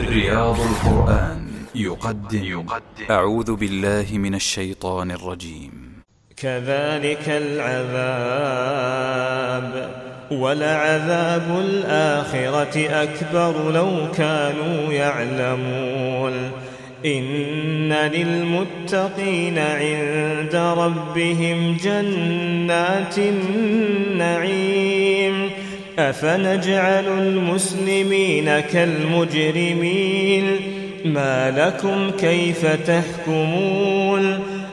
رياض القرآن. يقدم, يقدم أعوذ بالله من الشيطان الرجيم. كذلك العذاب. ولعذاب الآخرة أكبر لو كانوا يعلمون. إن للمتقين عند ربهم جنات النعيم. أفنجعل المسلمين كالمجرمين؟ ما لكم كيف تحكمون؟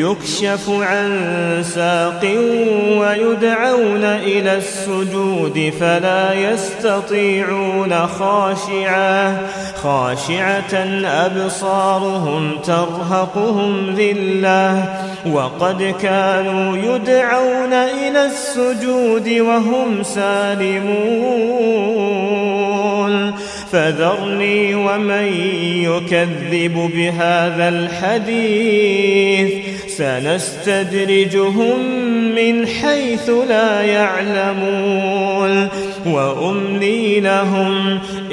يكشف عن ساق ويدعون إلى السجود فلا يستطيعون خاشعة خاشعة أبصارهم ترهقهم ذلة وقد كانوا يدعون إلى السجود وهم سالمون فذرني ومن يكذب بهذا الحديث. سنستدرجهم من حيث لا يعلمون. وأملي لهم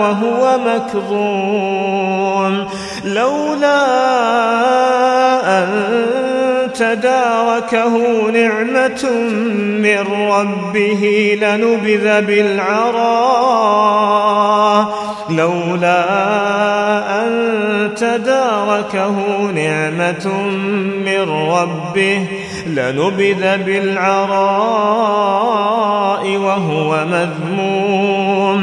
وهو مكظوم. لولا أن تداركه نعمة من ربه لنبذ بالعراء. لولا أن تداركه نعمة من ربه لنبذ بالعراء وهو مذموم.